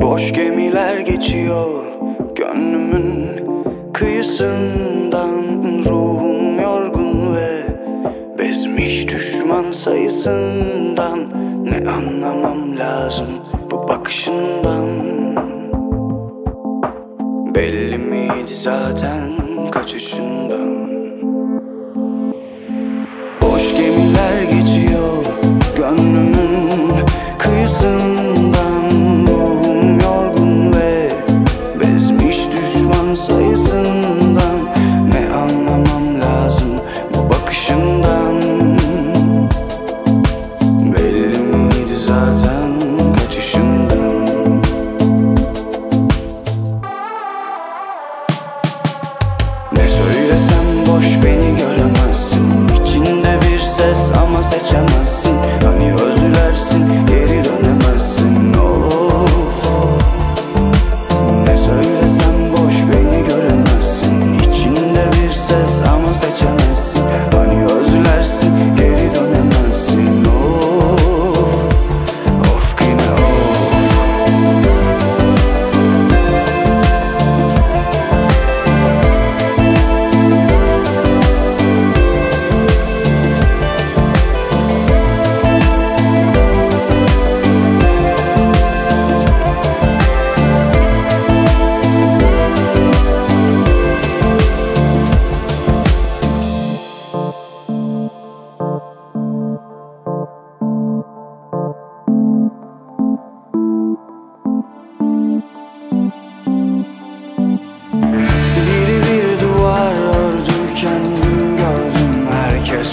Boş gemiler geçiyor gönlümün kıyısından. Ruhum yorgun ve bezmiş düşman sayısından. Ne anlamam lazım bu bakışından? Belli miydi zaten kaçışın?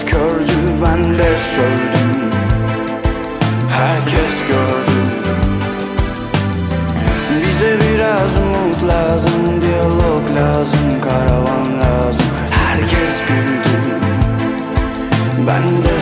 Herkes ben de sövdüm. Herkes gördü. Bize biraz umut lazım Diyalog lazım Karavan lazım. Herkes güldü. Ben de